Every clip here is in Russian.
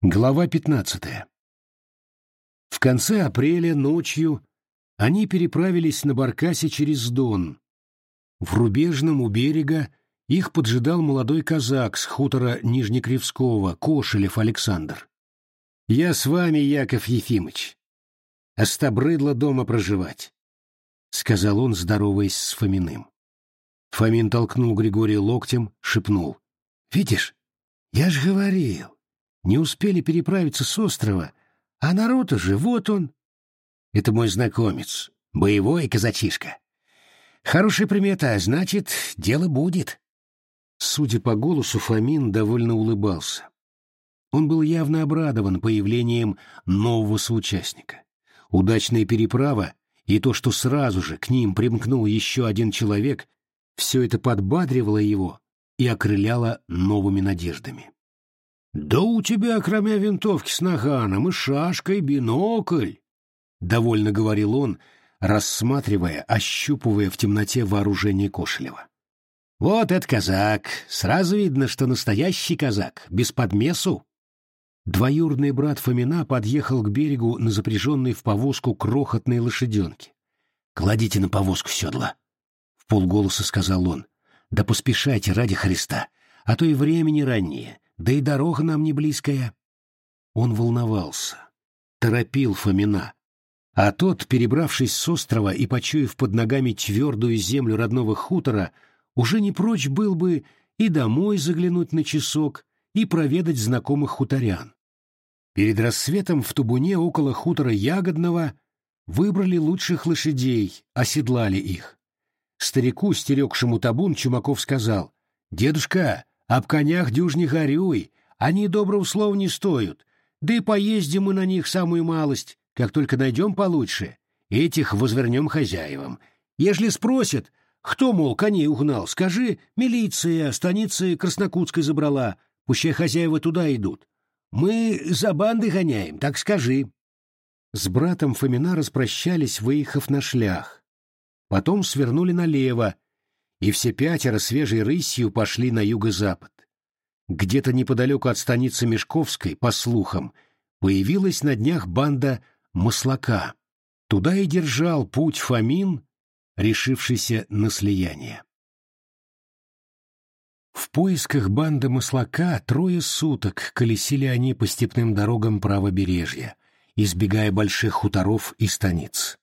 Глава 15. В конце апреля ночью они переправились на баркасе через Дон. В рубежном у берега их поджидал молодой казак с хутора Нижнекривского, Кошелев Александр. «Я с вами, Яков Ефимыч. Остобрыдло дома проживать», — сказал он, здороваясь с Фоминым. Фомин толкнул Григория локтем, шепнул. «Видишь, я ж говорил, не успели переправиться с острова, а народ уже, вот он. Это мой знакомец, боевой казачишка. Хорошая примета, а значит, дело будет. Судя по голосу, Фомин довольно улыбался. Он был явно обрадован появлением нового соучастника. Удачная переправа и то, что сразу же к ним примкнул еще один человек, все это подбадривало его и окрыляло новыми надеждами. «Да у тебя, кроме винтовки с наганом, и шашка, и бинокль!» — довольно говорил он, рассматривая, ощупывая в темноте вооружение Кошелева. «Вот это казак! Сразу видно, что настоящий казак, без подмесу!» Двоюродный брат Фомина подъехал к берегу на запряженной в повозку крохотной лошаденке. «Кладите на повозку седла!» — в полголоса сказал он. «Да поспешайте ради Христа, а то и времени раннее да и дорога нам не близкая. Он волновался, торопил Фомина, а тот, перебравшись с острова и почуяв под ногами твердую землю родного хутора, уже не прочь был бы и домой заглянуть на часок, и проведать знакомых хуторян. Перед рассветом в Тубуне около хутора Ягодного выбрали лучших лошадей, оседлали их. Старику, стерегшему табун, Чумаков сказал, «Дедушка, об конях дюж не горюй, они доброго слова не стоят. Да и поездим мы на них самую малость, как только найдем получше. Этих возвернем хозяевам. Ежели спросят, кто, мол, коней угнал, скажи, милиция станицы Краснокутской забрала, пущай хозяева туда идут. Мы за банды гоняем, так скажи. С братом Фомина распрощались, выехав на шлях. Потом свернули налево, и все пятеро свежей рысью пошли на юго-запад. Где-то неподалеку от станицы Мешковской, по слухам, появилась на днях банда Маслака. Туда и держал путь Фомин, решившийся на слияние. В поисках банды Маслака трое суток колесили они по степным дорогам правобережья, избегая больших хуторов и станиц.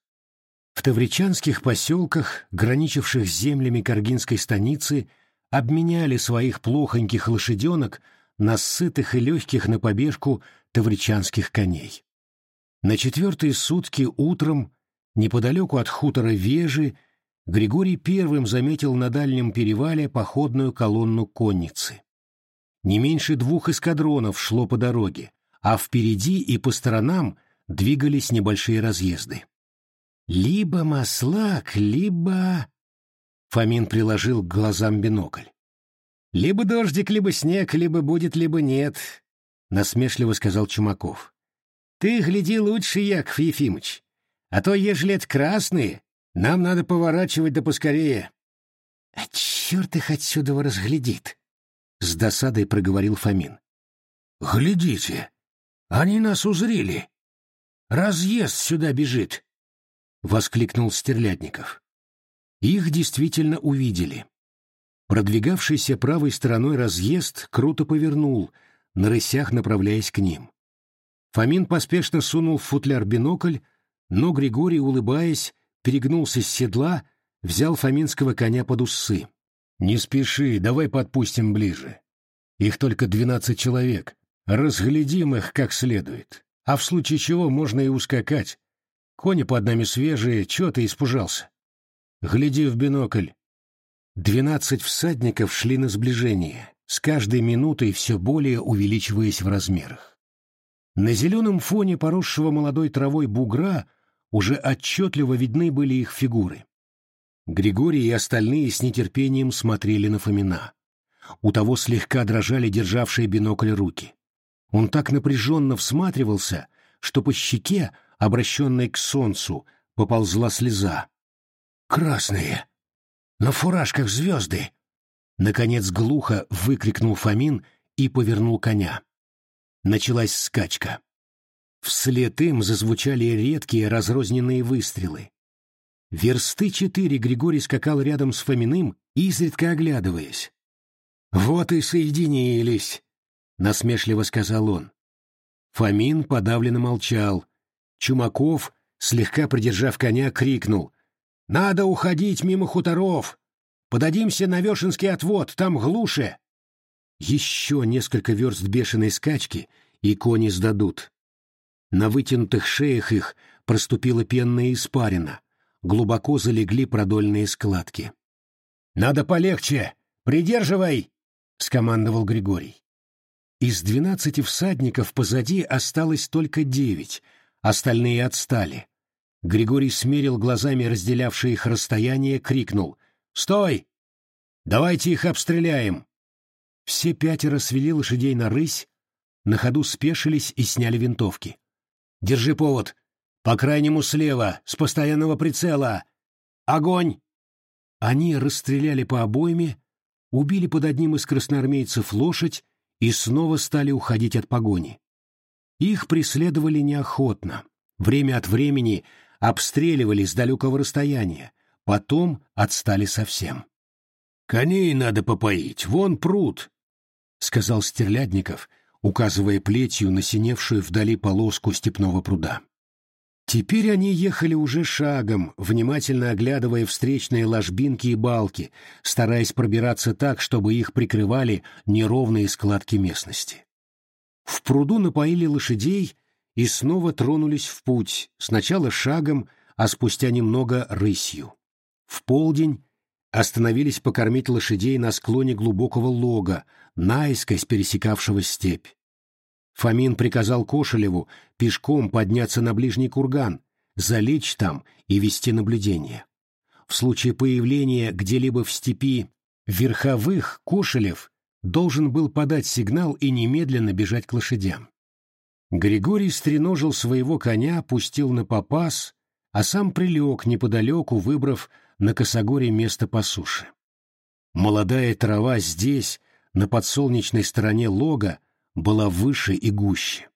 В тавричанских поселках, граничивших с землями Каргинской станицы, обменяли своих плохоньких лошаденок на сытых и легких на побежку тавричанских коней. На четвертые сутки утром, неподалеку от хутора Вежи, Григорий первым заметил на дальнем перевале походную колонну конницы. Не меньше двух эскадронов шло по дороге, а впереди и по сторонам двигались небольшие разъезды. Либо маслак, либо... Фомин приложил к глазам бинокль. «Либо дождик, либо снег, либо будет, либо нет», — насмешливо сказал Чумаков. «Ты гляди лучше, Яков Ефимыч, а то, ежели это красные, нам надо поворачивать да поскорее». «А черт их отсюда разглядит», — с досадой проговорил Фомин. «Глядите, они нас узрели. Разъезд сюда бежит воскликнул Стерлядников. Их действительно увидели. Продвигавшийся правой стороной разъезд круто повернул, на рысях направляясь к ним. Фомин поспешно сунул в футляр бинокль, но Григорий, улыбаясь, перегнулся с седла, взял фоминского коня под усы. «Не спеши, давай подпустим ближе. Их только двенадцать человек. Разглядим их как следует. А в случае чего можно и ускакать. Кони под нами свежие, чего ты испужался? Гляди в бинокль. Двенадцать всадников шли на сближение, с каждой минутой все более увеличиваясь в размерах. На зеленом фоне поросшего молодой травой бугра уже отчетливо видны были их фигуры. Григорий и остальные с нетерпением смотрели на Фомина. У того слегка дрожали державшие бинокль руки. Он так напряженно всматривался, что по щеке обращенной к солнцу, поползла слеза. «Красные! На фуражках звезды!» Наконец глухо выкрикнул Фомин и повернул коня. Началась скачка. Вслед им зазвучали редкие разрозненные выстрелы. Версты четыре Григорий скакал рядом с Фоминым, изредка оглядываясь. «Вот и соединились», — насмешливо сказал он. Фомин подавленно молчал. Чумаков, слегка придержав коня, крикнул. «Надо уходить мимо хуторов! Подадимся на Вешенский отвод, там глуше!» Еще несколько верст бешеной скачки, и кони сдадут. На вытянутых шеях их проступила пенная испарина, глубоко залегли продольные складки. «Надо полегче! Придерживай!» — скомандовал Григорий. Из двенадцати всадников позади осталось только девять, остальные отстали. Григорий смерил глазами разделявшие их расстояние, крикнул «Стой! Давайте их обстреляем!» Все пятеро свели лошадей на рысь, на ходу спешились и сняли винтовки. «Держи повод! По крайнему слева, с постоянного прицела! Огонь!» Они расстреляли по обойме, убили под одним из красноармейцев лошадь и снова стали уходить от погони. Их преследовали неохотно, время от времени обстреливали с далекого расстояния, потом отстали совсем. «Коней надо попоить, вон пруд», — сказал Стерлядников, указывая плетью на синевшую вдали полоску степного пруда. Теперь они ехали уже шагом, внимательно оглядывая встречные ложбинки и балки, стараясь пробираться так, чтобы их прикрывали неровные складки местности. В пруду напоили лошадей и снова тронулись в путь, сначала шагом, а спустя немного рысью. В полдень остановились покормить лошадей на склоне глубокого лога, наискось пересекавшего степь. Фомин приказал Кошелеву пешком подняться на ближний курган, залечь там и вести наблюдение. В случае появления где-либо в степи верховых Кошелев должен был подать сигнал и немедленно бежать к лошадям. Григорий стреножил своего коня, пустил на попас, а сам прилег неподалеку, выбрав на косогоре место по суше. Молодая трава здесь, на подсолнечной стороне лога, была выше и гуще.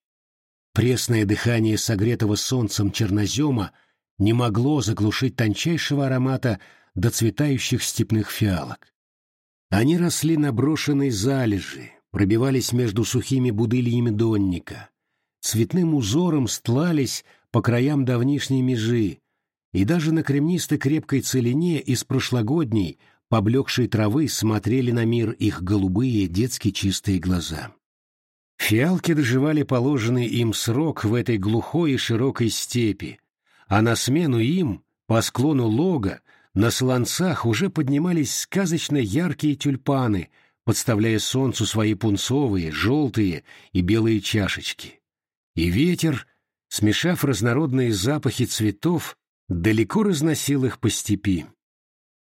Пресное дыхание согретого солнцем чернозема не могло заглушить тончайшего аромата доцветающих степных фиалок. Они росли на брошенной залежи, пробивались между сухими будыльями донника, цветным узором стлались по краям давнишней межи, и даже на кремнистой крепкой целине из прошлогодней, поблекшей травы смотрели на мир их голубые детски чистые глаза. Фиалки доживали положенный им срок в этой глухой и широкой степи, а на смену им, по склону лога, на слонцах уже поднимались сказочно яркие тюльпаны, подставляя солнцу свои пунцовые, желтые и белые чашечки. И ветер, смешав разнородные запахи цветов, далеко разносил их по степи.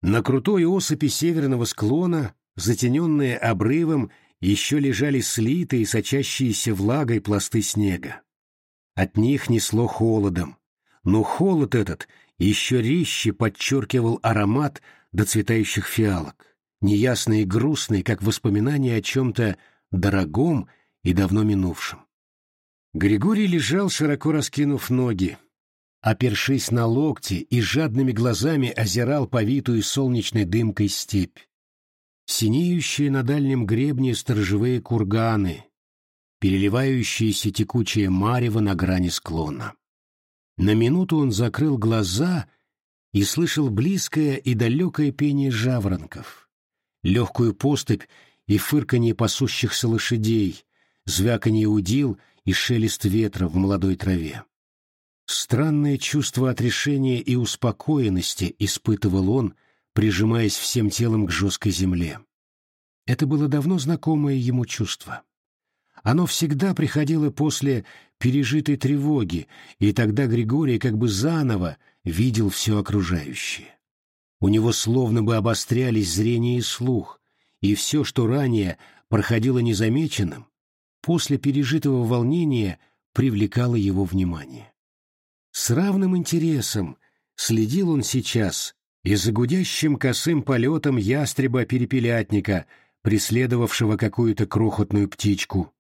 На крутой осыпи северного склона, затененные обрывом еще лежали слитые, сочащиеся влагой пласты снега. От них несло холодом, но холод этот еще резче подчеркивал аромат доцветающих фиалок, неясный и грустный, как воспоминание о чем-то дорогом и давно минувшем. Григорий лежал, широко раскинув ноги, опершись на локти и жадными глазами озирал повитую солнечной дымкой степь синеющие на дальнем гребне сторожевые курганы, переливающиеся текучее марево на грани склона. На минуту он закрыл глаза и слышал близкое и далекое пение жаворонков, легкую поступь и фырканье пасущихся лошадей, звяканье удил и шелест ветра в молодой траве. Странное чувство отрешения и успокоенности испытывал он, прижимаясь всем телом к жесткой земле. Это было давно знакомое ему чувство. Оно всегда приходило после пережитой тревоги, и тогда Григорий как бы заново видел все окружающее. У него словно бы обострялись зрение и слух, и все, что ранее проходило незамеченным, после пережитого волнения привлекало его внимание. С равным интересом следил он сейчас и за гудящим косым полетом ястреба-перепелятника, преследовавшего какую-то крохотную птичку,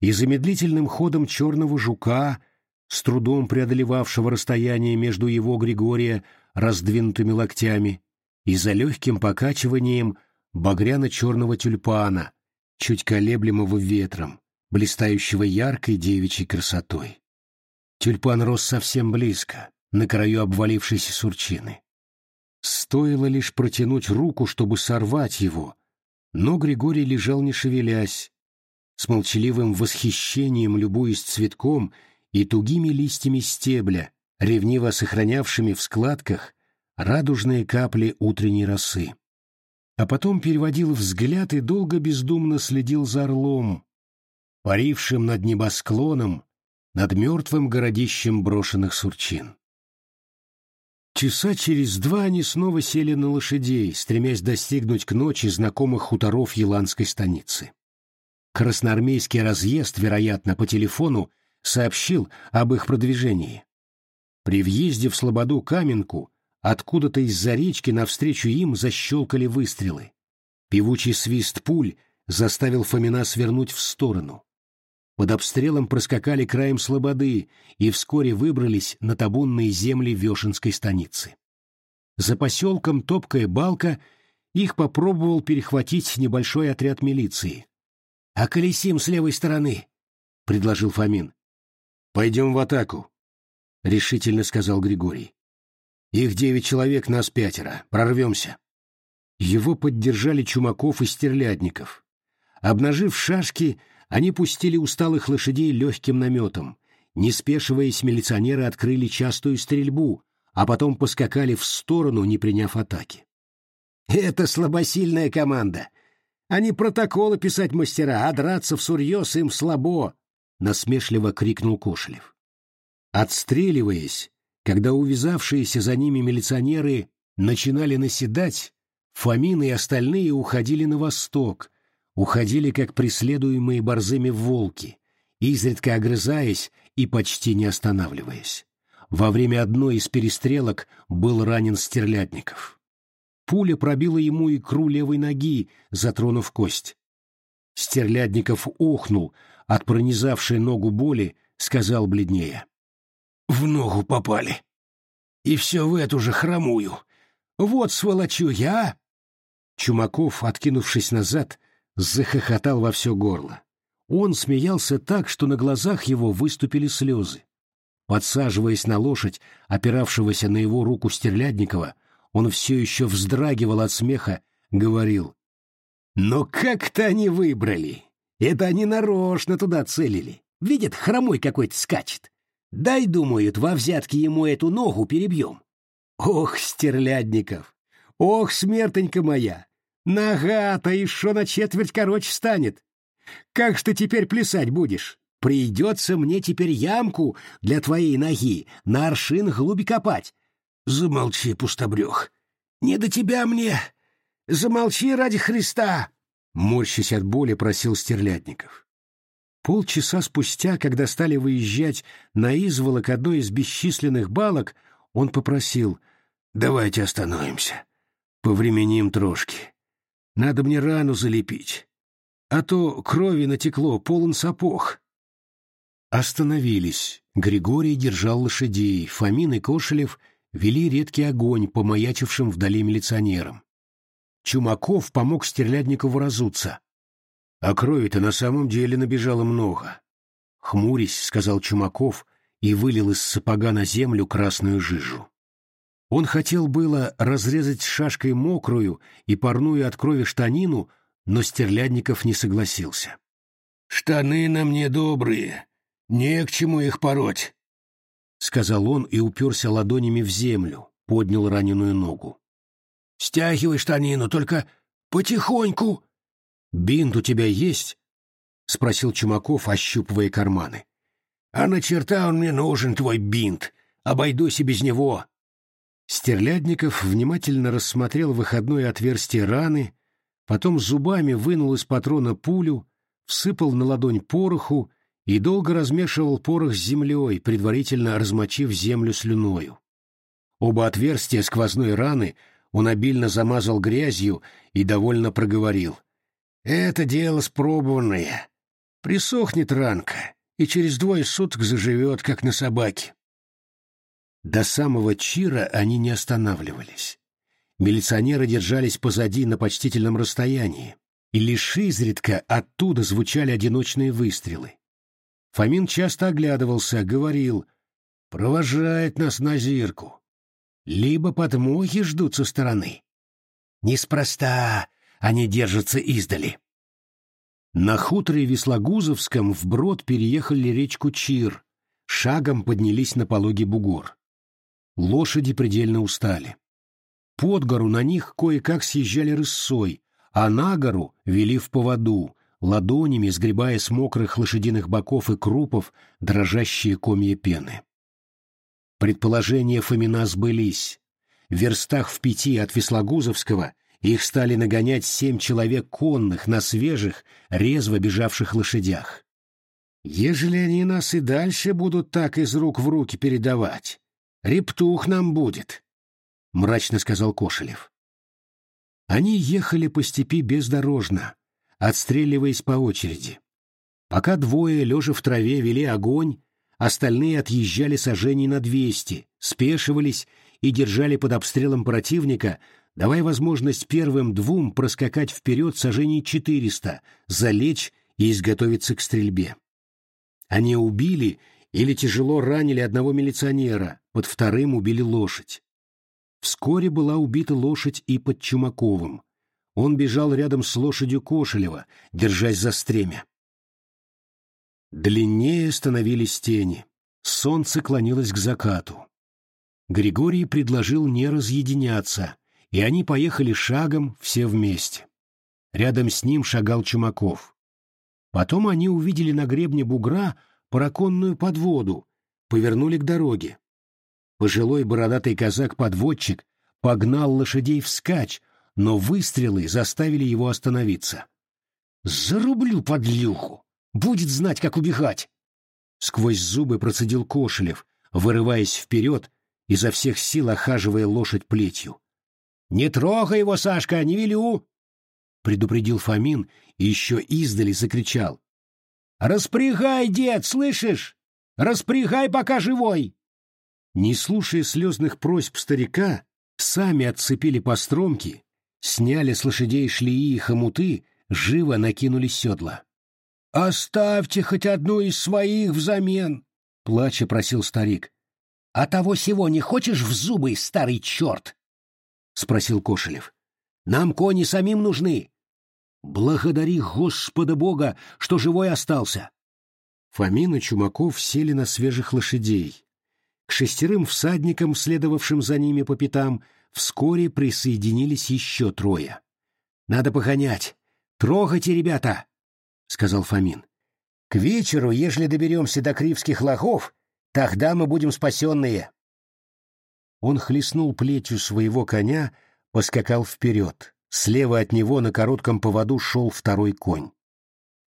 и замедлительным ходом черного жука, с трудом преодолевавшего расстояние между его Григория раздвинутыми локтями, и за легким покачиванием багряно-черного тюльпана, чуть колеблемого ветром, блистающего яркой девичьей красотой. Тюльпан рос совсем близко, на краю обвалившейся сурчины. Стоило лишь протянуть руку, чтобы сорвать его, но Григорий лежал не шевелясь, с молчаливым восхищением любуясь цветком и тугими листьями стебля, ревниво сохранявшими в складках радужные капли утренней росы. А потом переводил взгляд и долго бездумно следил за орлом, парившим над небосклоном, над мертвым городищем брошенных сурчин. Часа через два они снова сели на лошадей, стремясь достигнуть к ночи знакомых хуторов Еланской станицы. Красноармейский разъезд, вероятно, по телефону сообщил об их продвижении. При въезде в Слободу Каменку откуда-то из-за речки навстречу им защелкали выстрелы. Певучий свист пуль заставил Фомина свернуть в сторону. Под обстрелом проскакали краем слободы и вскоре выбрались на табунные земли Вешенской станицы. За поселком Топкая Балка их попробовал перехватить небольшой отряд милиции. «А колесим с левой стороны», — предложил Фомин. «Пойдем в атаку», — решительно сказал Григорий. «Их девять человек, нас пятеро. Прорвемся». Его поддержали Чумаков и Стерлядников. Обнажив шашки, они пустили усталых лошадей легким наметом. Не спешиваясь, милиционеры открыли частую стрельбу, а потом поскакали в сторону, не приняв атаки. «Это слабосильная команда. Они протоколы писать мастера, а драться всурьез им слабо!» — насмешливо крикнул Кошелев. Отстреливаясь, когда увязавшиеся за ними милиционеры начинали наседать, Фомин и остальные уходили на восток, уходили как преследуемые борзыми волки, изредка огрызаясь и почти не останавливаясь. Во время одной из перестрелок был ранен Стерлядников. Пуля пробила ему икру левой ноги, затронув кость. Стерлядников охнул от пронизавшей ногу боли, сказал бледнее. «В ногу попали. И все в эту же хромую. Вот сволочу я!» Чумаков, откинувшись назад, захохотал во все горло. Он смеялся так, что на глазах его выступили слезы. Подсаживаясь на лошадь, опиравшегося на его руку Стерлядникова, он все еще вздрагивал от смеха, говорил. «Но как-то они выбрали! Это они нарочно туда целили. Видят, хромой какой-то скачет. Дай, думают, во взятки ему эту ногу перебьем. Ох, Стерлядников! Ох, смертонька моя! Нога-то еще на четверть короче станет. Как ж ты теперь плясать будешь? Придется мне теперь ямку для твоей ноги на аршин глуби копать. Замолчи, пустобрех. Не до тебя мне. Замолчи ради Христа. Морщась от боли, просил Стерлядников. Полчаса спустя, когда стали выезжать на изволок одной из бесчисленных балок, он попросил «Давайте остановимся, повременим трошки». Надо мне рану залепить, а то крови натекло, полон сапог. Остановились. Григорий держал лошадей, Фомин и Кошелев вели редкий огонь по маячившим вдали милиционерам. Чумаков помог Стерлядникову разуться. А крови-то на самом деле набежало много. Хмурясь, сказал Чумаков и вылил из сапога на землю красную жижу. Он хотел было разрезать шашкой мокрую и парную от крови штанину, но Стерлядников не согласился. «Штаны на мне добрые, не к чему их пороть», — сказал он и уперся ладонями в землю, поднял раненую ногу. «Стягивай штанину, только потихоньку». «Бинт у тебя есть?» — спросил Чумаков, ощупывая карманы. «А на черта он мне нужен, твой бинт. Обойдусь и без него», Стерлядников внимательно рассмотрел выходное отверстие раны, потом зубами вынул из патрона пулю, всыпал на ладонь пороху и долго размешивал порох с землей, предварительно размочив землю слюною. Оба отверстия сквозной раны он обильно замазал грязью и довольно проговорил. «Это дело спробованное. Присохнет ранка, и через двое суток заживет, как на собаке. До самого Чира они не останавливались. Милиционеры держались позади на почтительном расстоянии, и лишь изредка оттуда звучали одиночные выстрелы. Фомин часто оглядывался, говорил, провожает нас на зирку. Либо подмохи ждут со стороны. Неспроста они держатся издали. На хуторе Веслогузовском вброд переехали речку Чир, шагом поднялись на пологий бугор. Лошади предельно устали. Под гору на них кое-как съезжали рысой, а на гору вели в поводу, ладонями сгребая с мокрых лошадиных боков и крупов дрожащие комья пены. Предположения Фомина сбылись. В верстах в пяти от Веслогузовского их стали нагонять семь человек конных на свежих, резво бежавших лошадях. Ежели они нас и дальше будут так из рук в руки передавать, рептух нам будет, — мрачно сказал Кошелев. Они ехали по степи бездорожно, отстреливаясь по очереди. Пока двое, лежа в траве, вели огонь, остальные отъезжали сожжений на двести, спешивались и держали под обстрелом противника, давая возможность первым двум проскакать вперед сожжений четыреста, залечь и изготовиться к стрельбе. Они убили или тяжело ранили одного милиционера, под вторым убили лошадь. Вскоре была убита лошадь и под Чумаковым. Он бежал рядом с лошадью Кошелева, держась за стремя. Длиннее становились тени. Солнце клонилось к закату. Григорий предложил не разъединяться, и они поехали шагом все вместе. Рядом с ним шагал Чумаков. Потом они увидели на гребне бугра параконную подводу, повернули к дороге. Пожилой бородатый казак-подводчик погнал лошадей вскачь, но выстрелы заставили его остановиться. «Зарублю подлюху! Будет знать, как убегать!» Сквозь зубы процедил Кошелев, вырываясь вперед, изо всех сил охаживая лошадь плетью. «Не трогай его, Сашка, не велю!» предупредил Фомин и еще издали закричал. «Распрягай, дед, слышишь? Распрягай, пока живой!» Не слушая слезных просьб старика, сами отцепили постромки, сняли с лошадей шлии и хомуты, живо накинули седла. «Оставьте хоть одну из своих взамен!» — плача просил старик. «А того сего не хочешь в зубы, старый черт?» — спросил Кошелев. «Нам кони самим нужны. Благодари Господа Бога, что живой остался!» Фомин и Чумаков сели на свежих лошадей. К шестерым всадникам, следовавшим за ними по пятам, вскоре присоединились еще трое. «Надо погонять! Трогайте, ребята!» — сказал Фомин. «К вечеру, ежели доберемся до Кривских лагов, тогда мы будем спасенные!» Он хлестнул плетью своего коня, поскакал вперед. Слева от него на коротком поводу шел второй конь.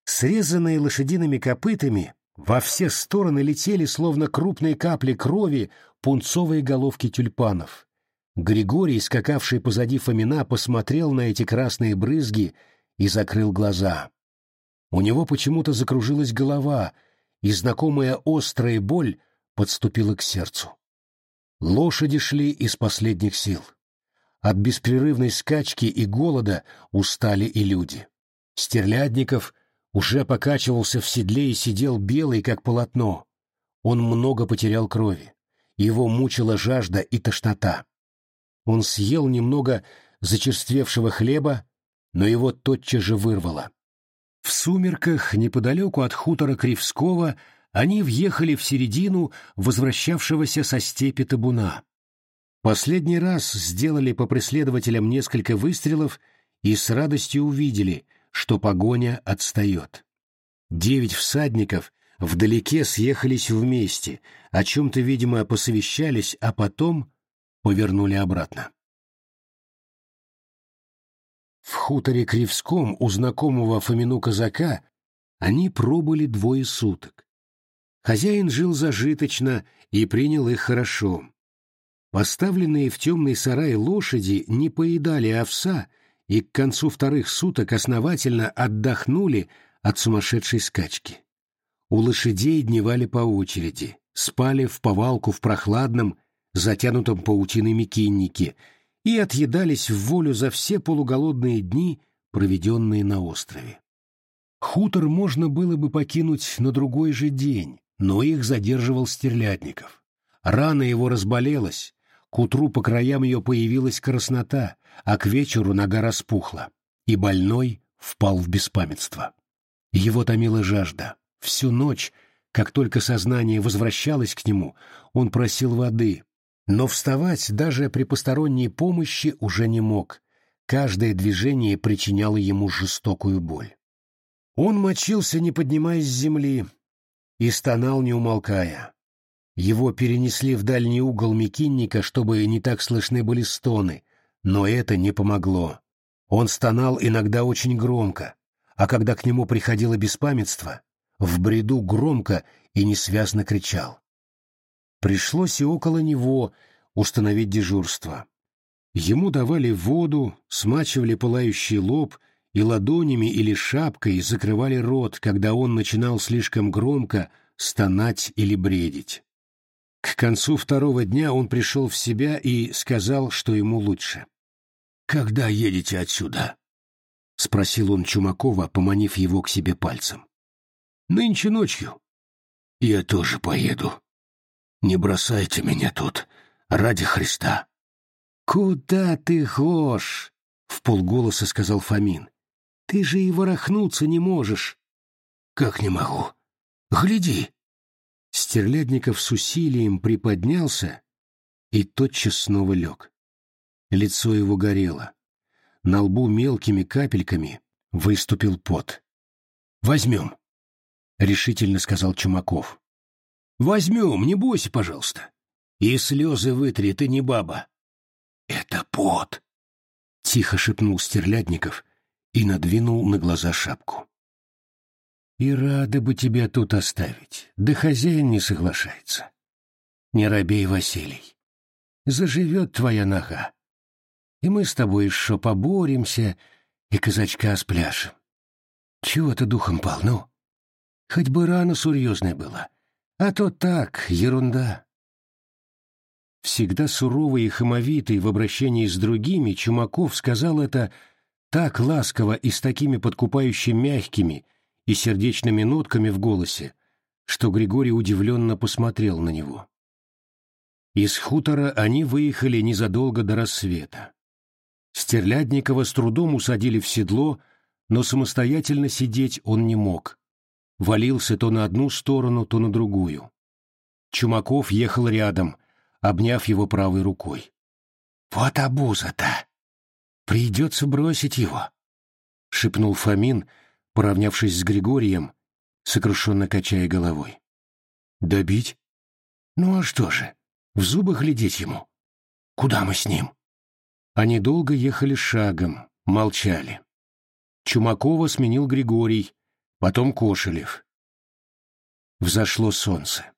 Срезанные лошадиными копытами, во все стороны летели, словно крупные капли крови, пунцовые головки тюльпанов. Григорий, скакавший позади Фомина, посмотрел на эти красные брызги и закрыл глаза. У него почему-то закружилась голова, и знакомая острая боль подступила к сердцу. Лошади шли из последних сил. От беспрерывной скачки и голода устали и люди. Стерлядников уже покачивался в седле и сидел белый, как полотно. Он много потерял крови. Его мучила жажда и тошнота. Он съел немного зачерствевшего хлеба, но его тотчас же вырвало. В сумерках, неподалеку от хутора Кривского, они въехали в середину возвращавшегося со степи табуна. Последний раз сделали по преследователям несколько выстрелов и с радостью увидели — что погоня отстает. Девять всадников вдалеке съехались вместе, о чем-то, видимо, посовещались, а потом повернули обратно. В хуторе Кривском у знакомого Фомину казака они пробыли двое суток. Хозяин жил зажиточно и принял их хорошо. Поставленные в темный сарай лошади не поедали овса и к концу вторых суток основательно отдохнули от сумасшедшей скачки. У лошадей дневали по очереди, спали в повалку в прохладном, затянутом паутиной мекиннике и отъедались в волю за все полуголодные дни, проведенные на острове. Хутор можно было бы покинуть на другой же день, но их задерживал Стерлядников. Рана его разболелась, к утру по краям ее появилась краснота, а к вечеру нога распухла, и больной впал в беспамятство. Его томила жажда. Всю ночь, как только сознание возвращалось к нему, он просил воды, но вставать даже при посторонней помощи уже не мог. Каждое движение причиняло ему жестокую боль. Он мочился, не поднимаясь с земли, и стонал, не умолкая. Его перенесли в дальний угол мекинника, чтобы не так слышны были стоны, но это не помогло. Он стонал иногда очень громко, а когда к нему приходило беспамятство, в бреду громко и несвязно кричал. Пришлось и около него установить дежурство. Ему давали воду, смачивали пылающий лоб и ладонями или шапкой закрывали рот, когда он начинал слишком громко стонать или бредить. К концу второго дня он пришел в себя и сказал, что ему лучше. «Когда едете отсюда?» — спросил он Чумакова, поманив его к себе пальцем. «Нынче ночью». «Я тоже поеду. Не бросайте меня тут, ради Христа». «Куда ты хошь?» — в полголоса сказал Фомин. «Ты же и ворохнуться не можешь». «Как не могу? Гляди!» Стерлядников с усилием приподнялся и тотчас снова лег. Лицо его горело. На лбу мелкими капельками выступил пот. «Возьмем», — решительно сказал Чумаков. «Возьмем, не бойся, пожалуйста. И слезы вытри, ты не баба». «Это пот», — тихо шепнул Стерлядников и надвинул на глаза шапку. И рады бы тебя тут оставить, да хозяин не соглашается. Не робей, Василий. Заживет твоя нога. И мы с тобой еще поборемся и казачка спляшем. Чего ты духом пал, ну? Хоть бы рана серьезная была, а то так, ерунда. Всегда суровый и хамовитый в обращении с другими, Чумаков сказал это так ласково и с такими подкупающе мягкими, и сердечными нотками в голосе, что Григорий удивленно посмотрел на него. Из хутора они выехали незадолго до рассвета. Стерлядникова с трудом усадили в седло, но самостоятельно сидеть он не мог. Валился то на одну сторону, то на другую. Чумаков ехал рядом, обняв его правой рукой. «Вот обуза-то! Придется бросить его!» — шепнул Фомин, поравнявшись с Григорием, сокрушенно качая головой. «Добить? Ну а что же, в зубы глядеть ему? Куда мы с ним?» Они долго ехали шагом, молчали. Чумакова сменил Григорий, потом Кошелев. Взошло солнце.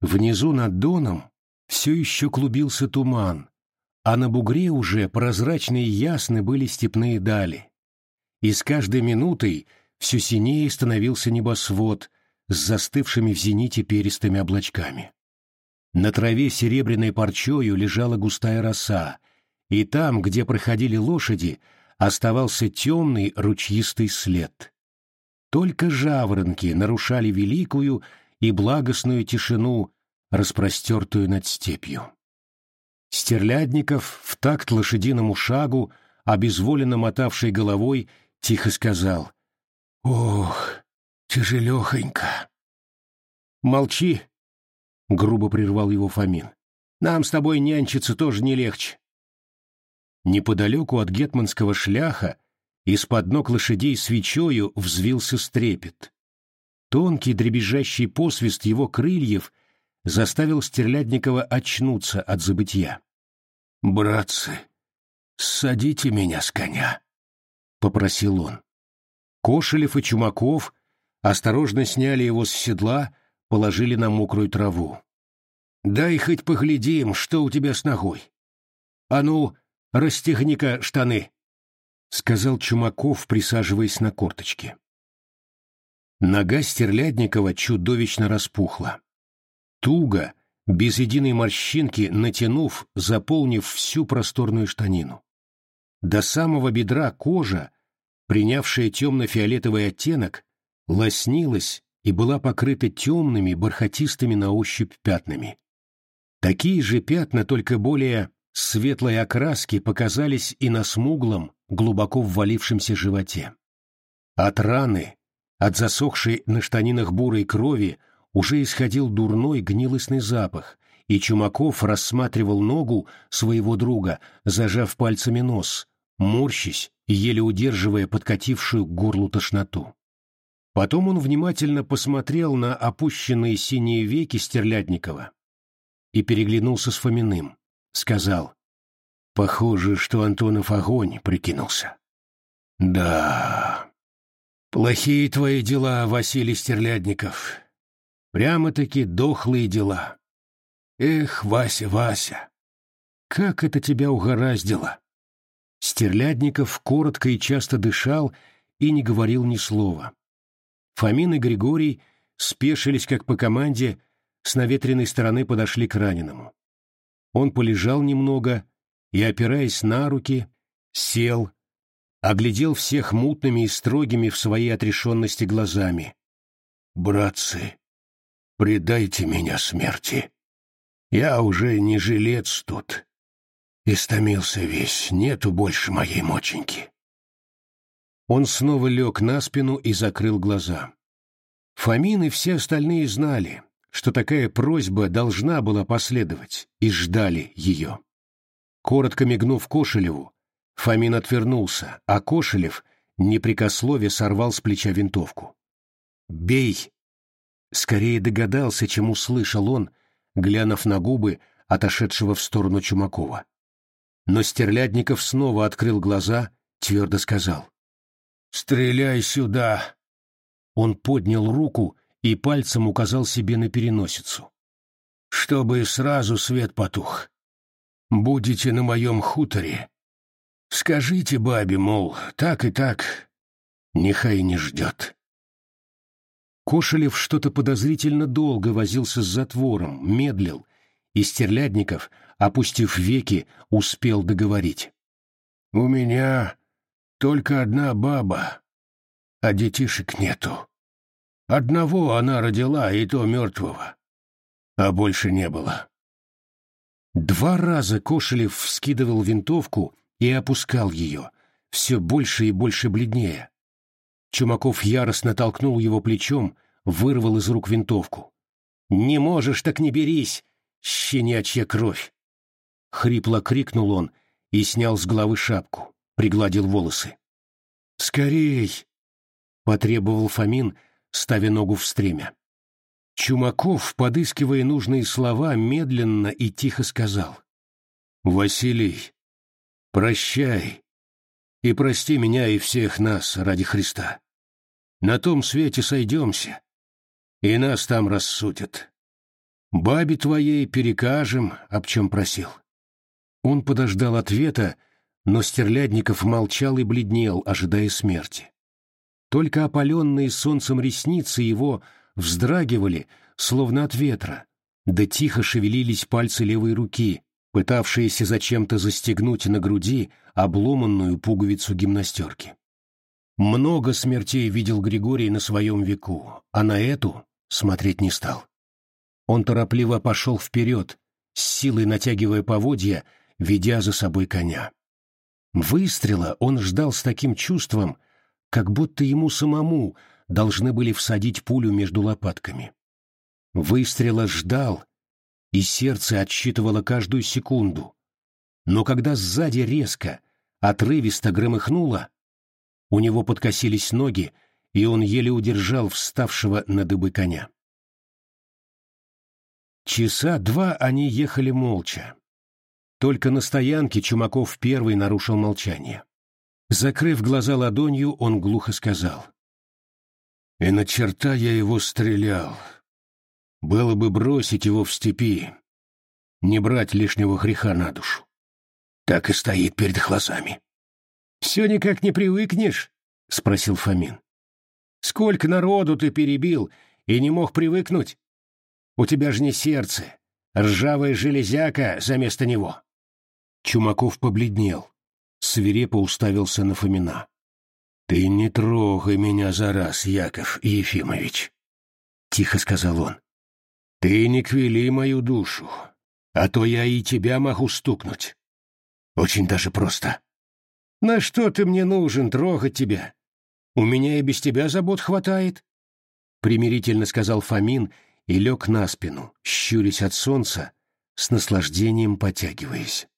Внизу над Доном все еще клубился туман, а на бугре уже прозрачные и ясны были степные дали и с каждой минутой все синее становился небосвод с застывшими в зените перистыми облачками. На траве серебряной парчою лежала густая роса, и там, где проходили лошади, оставался темный ручьистый след. Только жаворонки нарушали великую и благостную тишину, распростертую над степью. Стерлядников в такт лошадиному шагу, обезволенно мотавший головой, тихо сказал. «Ох, тяжелехонько». «Молчи», — грубо прервал его Фомин. «Нам с тобой нянчиться тоже не легче». Неподалеку от гетманского шляха из-под ног лошадей свечою взвился стрепет. Тонкий дребезжащий посвист его крыльев заставил Стерлядникова очнуться от забытья. «Братцы, садите меня с коня!» — попросил он. Кошелев и Чумаков осторожно сняли его с седла, положили на мокрую траву. «Дай хоть поглядим, что у тебя с ногой. А ну, расстегни-ка штаны», — сказал Чумаков, присаживаясь на корточки. Нога Стерлядникова чудовищно распухла. Туго, без единой морщинки, натянув, заполнив всю просторную штанину. До самого бедра кожа, принявшая темно-фиолетовый оттенок, лоснилась и была покрыта темными, бархатистыми на ощупь пятнами. Такие же пятна, только более светлой окраски, показались и на смуглом, глубоко ввалившемся животе. От раны, от засохшей на штанинах бурой крови, уже исходил дурной гнилостный запах, и Чумаков рассматривал ногу своего друга, зажав пальцами нос, морщись еле удерживая подкатившую к горлу тошноту. Потом он внимательно посмотрел на опущенные синие веки Стерлядникова и переглянулся с Фоминым. Сказал, «Похоже, что Антонов огонь прикинулся». «Да, плохие твои дела, Василий Стерлядников. Прямо-таки дохлые дела. Эх, Вася, Вася, как это тебя угораздило!» Стерлядников коротко и часто дышал и не говорил ни слова. Фомин и Григорий спешились как по команде, с наветренной стороны подошли к раненому. Он полежал немного и, опираясь на руки, сел, оглядел всех мутными и строгими в своей отрешенности глазами. «Братцы, предайте меня смерти. Я уже не жилец тут. Истомился весь, нету больше моей моченьки». Он снова лег на спину и закрыл глаза. Фомин и все остальные знали, что такая просьба должна была последовать, и ждали ее. Коротко мигнув Кошелеву, Фомин отвернулся, а Кошелев, непрекослове, сорвал с плеча винтовку. «Бей!» Скорее догадался, чем услышал он, глянув на губы отошедшего в сторону Чумакова. Но Стерлядников снова открыл глаза, твердо сказал. «Стреляй сюда!» Он поднял руку и пальцем указал себе на переносицу. «Чтобы сразу свет потух. Будете на моем хуторе. Скажите бабе, мол, так и так, нехай не ждет». Кошелев что-то подозрительно долго возился с затвором, медлил, и Стерлядников, опустив веки, успел договорить. «У меня только одна баба, а детишек нету. Одного она родила, и то мертвого, а больше не было». Два раза Кошелев вскидывал винтовку и опускал ее, все больше и больше бледнее. Чумаков яростно толкнул его плечом, вырвал из рук винтовку. «Не можешь, так не берись! Щенячья кровь!» Хрипло крикнул он и снял с головы шапку пригладил волосы. «Скорей!» — потребовал Фомин, ставя ногу в стремя. Чумаков, подыскивая нужные слова, медленно и тихо сказал. «Василий, прощай и прости меня и всех нас ради Христа. На том свете сойдемся, и нас там рассудят. Бабе твоей перекажем, об чем просил». Он подождал ответа, но Стерлядников молчал и бледнел, ожидая смерти. Только опаленные солнцем ресницы его вздрагивали, словно от ветра, да тихо шевелились пальцы левой руки, пытавшиеся зачем-то застегнуть на груди обломанную пуговицу гимнастерки. Много смертей видел Григорий на своем веку, а на эту смотреть не стал. Он торопливо пошел вперед, с силой натягивая поводья, ведя за собой коня. Выстрела он ждал с таким чувством, как будто ему самому должны были всадить пулю между лопатками. Выстрела ждал, и сердце отсчитывало каждую секунду. Но когда сзади резко, отрывисто громыхнуло, у него подкосились ноги, и он еле удержал вставшего на дыбы коня. Часа два они ехали молча. Только на стоянке Чумаков первый нарушил молчание. Закрыв глаза ладонью, он глухо сказал. «И на черта я его стрелял. Было бы бросить его в степи, не брать лишнего греха на душу. Так и стоит перед глазами». «Все никак не привыкнешь?» — спросил Фомин. Сколько народу ты перебил и не мог привыкнуть? У тебя же не сердце, ржавая железяка за место него. Чумаков побледнел, свирепо уставился на Фомина. — Ты не трогай меня за раз, Яков Ефимович, — тихо сказал он. — Ты не квели мою душу, а то я и тебя могу стукнуть. Очень даже просто. На что ты мне нужен трогать тебя? У меня и без тебя забот хватает. Примирительно сказал Фомин и лег на спину, щурясь от солнца, с наслаждением потягиваясь.